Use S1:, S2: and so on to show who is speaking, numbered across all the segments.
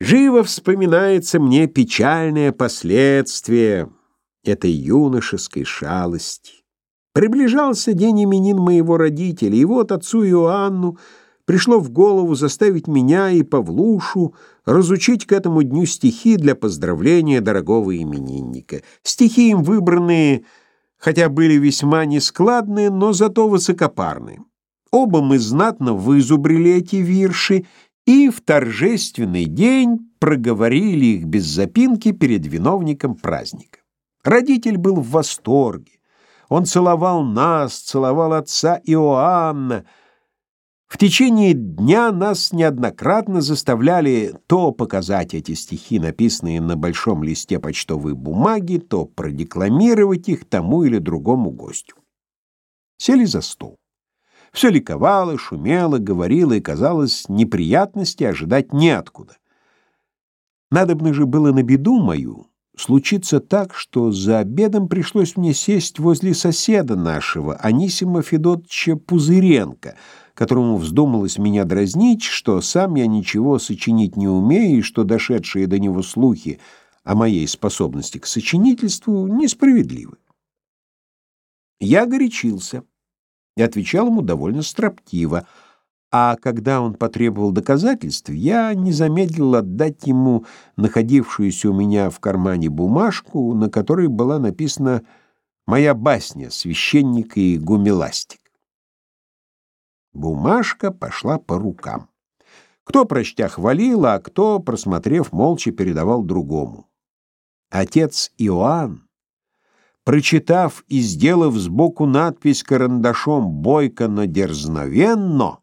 S1: Живо вспоминается мне печальное последствие этой юношеской шалости. Приближался день именин моего родителя, и вот отцу Иоанну пришло в голову заставить меня и Павлушу разучить к этому дню стихи для поздравления дорогого именинника. Стихи им выбранные, хотя были весьма нескладные, но зато высокопарные. Оба мы знатно вызубрили эти вирши и в торжественный день проговорили их без запинки перед виновником праздника. Родитель был в восторге. Он целовал нас, целовал отца Иоанна. В течение дня нас неоднократно заставляли то показать эти стихи, написанные на большом листе почтовой бумаги, то продекламировать их тому или другому гостю. Сели за стол. Все ликовало, шумело, говорило, и, казалось, неприятности ожидать неоткуда. Надобно же было на беду мою случиться так, что за обедом пришлось мне сесть возле соседа нашего, Анисима Федотовича Пузыренко, которому вздумалось меня дразнить, что сам я ничего сочинить не умею, и что дошедшие до него слухи о моей способности к сочинительству несправедливы. Я горячился и отвечал ему довольно строптиво, а когда он потребовал доказательств, я не замедлил отдать ему находившуюся у меня в кармане бумажку, на которой была написана моя басня «Священник и гумиластик». Бумажка пошла по рукам. Кто, прочтя, хвалил, а кто, просмотрев, молча передавал другому. Отец Иоанн прочитав и сделав сбоку надпись карандашом «Бойко, но дерзновенно»,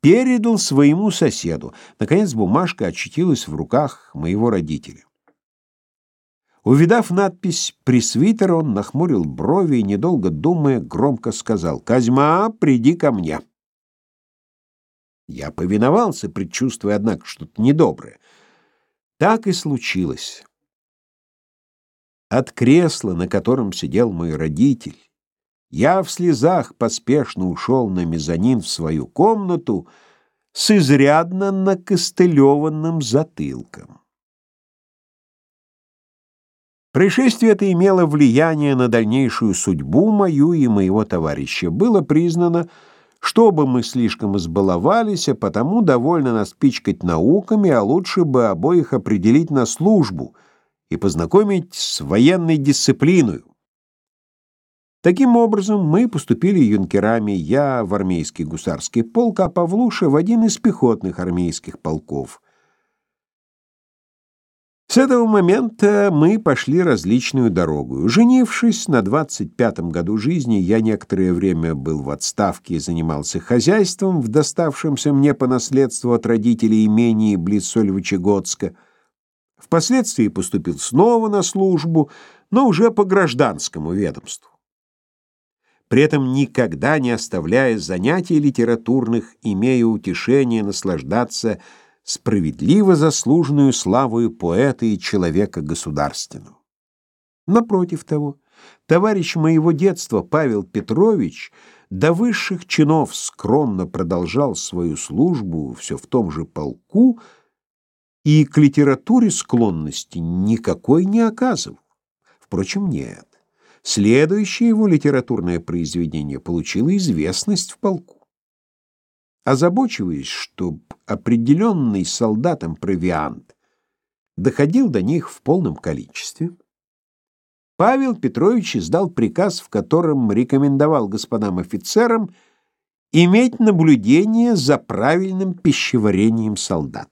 S1: передал своему соседу. Наконец бумажка очутилась в руках моего родителя. Увидав надпись «Пресвитер», он нахмурил брови и, недолго думая, громко сказал «Козьма, приди ко мне». Я повиновался, предчувствуя, однако, что-то недоброе. Так и случилось. От кресла, на котором сидел мой родитель, я в слезах поспешно ушел на мезонин в свою комнату с изрядно накостылеванным затылком. Происшествие это имело влияние на дальнейшую судьбу мою и моего товарища. Было признано, чтобы мы слишком избаловались, а потому довольно нас пичкать науками, а лучше бы обоих определить на службу — и познакомить с военной дисциплиной. Таким образом, мы поступили юнкерами, я в армейский гусарский полк, а Павлуша в один из пехотных армейских полков. С этого момента мы пошли различную дорогу. Женившись на 25-м году жизни, я некоторое время был в отставке и занимался хозяйством в доставшемся мне по наследству от родителей имении близ Сольвычегодска — Впоследствии поступил снова на службу, но уже по гражданскому ведомству. При этом никогда не оставляя занятий литературных, имея утешение наслаждаться справедливо заслуженную славою поэта и человека государственного. Напротив того, товарищ моего детства Павел Петрович до высших чинов скромно продолжал свою службу все в том же полку, и к литературе склонности никакой не оказывал. Впрочем, нет. Следующее его литературное произведение получило известность в полку. Озабочиваясь, чтоб определенный солдатам провиант доходил до них в полном количестве, Павел Петрович издал приказ, в котором рекомендовал господам офицерам иметь наблюдение за правильным пищеварением солдат.